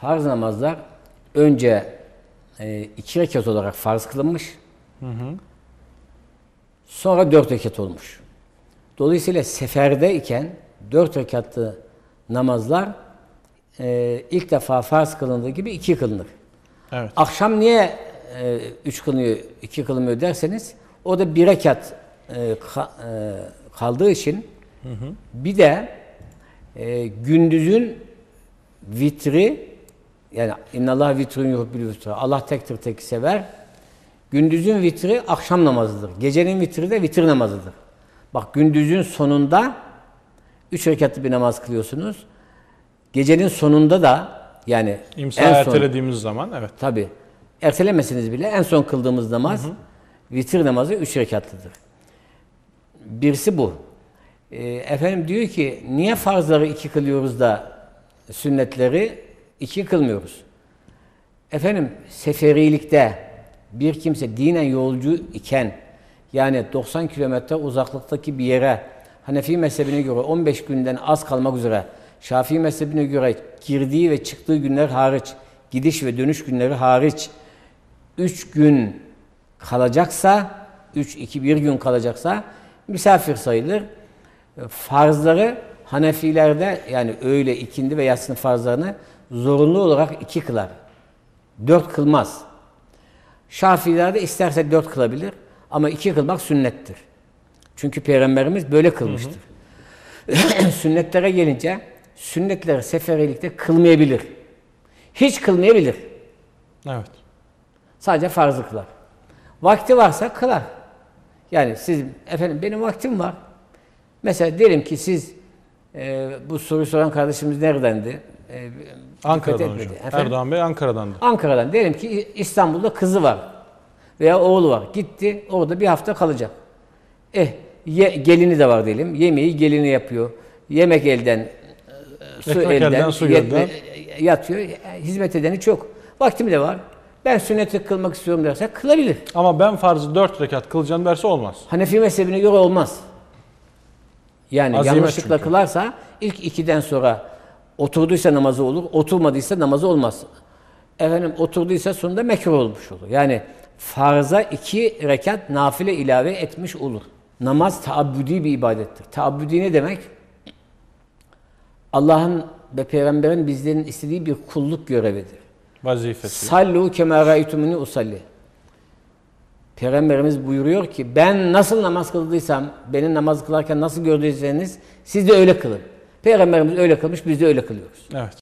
farz namazlar önce e, iki rekat olarak farz kılınmış. Sonra dört rekat olmuş. Dolayısıyla seferdeyken dört rekatlı namazlar e, ilk defa farz kılındığı gibi iki kılınır. Evet. Akşam niye e, üç kılınıyor, iki kılınmıyor derseniz o da bir rekat e, ka- e, kaldığı için bir de e, gündüzün vitri yani innallah vitrun yuhibbil vitra. Allah tektir tek sever. Gündüzün vitri akşam namazıdır. Gecenin vitri de vitir namazıdır. Bak gündüzün sonunda üç rekatlı bir namaz kılıyorsunuz. Gecenin sonunda da yani İmsa en son ertelediğimiz zaman evet. Tabi. Ertelemeseniz bile en son kıldığımız namaz vitir namazı üç rekatlıdır. Birisi bu. Ee, efendim diyor ki niye farzları iki kılıyoruz da sünnetleri iki kılmıyoruz? Efendim seferilikte bir kimse dinen yolcu iken yani 90 kilometre uzaklıktaki bir yere Hanefi mezhebine göre 15 günden az kalmak üzere Şafii mezhebine göre girdiği ve çıktığı günler hariç gidiş ve dönüş günleri hariç 3 gün kalacaksa 3 2 1 gün kalacaksa misafir sayılır. Farzları Hanefilerde yani öğle, ikindi ve yatsının farzlarını zorunlu olarak iki kılar. Dört kılmaz. Şafilerde isterse dört kılabilir ama iki kılmak sünnettir. Çünkü Peygamberimiz böyle kılmıştır. Sünnetlere gelince sünnetleri seferilikte kılmayabilir. Hiç kılmayabilir. Evet. Sadece farzı kılar. Vakti varsa kılar. Yani siz efendim benim vaktim var. Mesela diyelim ki siz e, bu soruyu soran kardeşimiz neredendi? E, dikkat Ankara'dan hocam. Efendim? Erdoğan Bey Ankara'dandı. Ankara'dan diyelim ki İstanbul'da kızı var veya oğlu var. Gitti orada bir hafta kalacak. Eh ye- gelini de var diyelim. Yemeği gelini yapıyor. Yemek elden, e, su Ekmek elden, elden, su yetme- yatıyor. E, Hizmet edeni çok. Vaktim de var. Ben sünneti kılmak istiyorum derse kılabilir. Ama ben farzı 4 rekat kılacağım derse olmaz. Hanefi mezhebine göre olmaz. Yani Azimet yanlışlıkla çünkü. kılarsa ilk ikiden sonra oturduysa namazı olur, oturmadıysa namazı olmaz. Efendim oturduysa sonunda mekruh olmuş olur. Yani farza iki rekat nafile ilave etmiş olur. Namaz taabbüdi bir ibadettir. Taabbüdi ne demek? Allah'ın ve peygamberin bizlerin istediği bir kulluk görevidir. Vazifesi. Sallu kema ra'aytumuni usalli. Peygamberimiz buyuruyor ki ben nasıl namaz kıldıysam, beni namaz kılarken nasıl gördüyseniz siz de öyle kılın. Peygamberimiz öyle kılmış, biz de öyle kılıyoruz. Evet.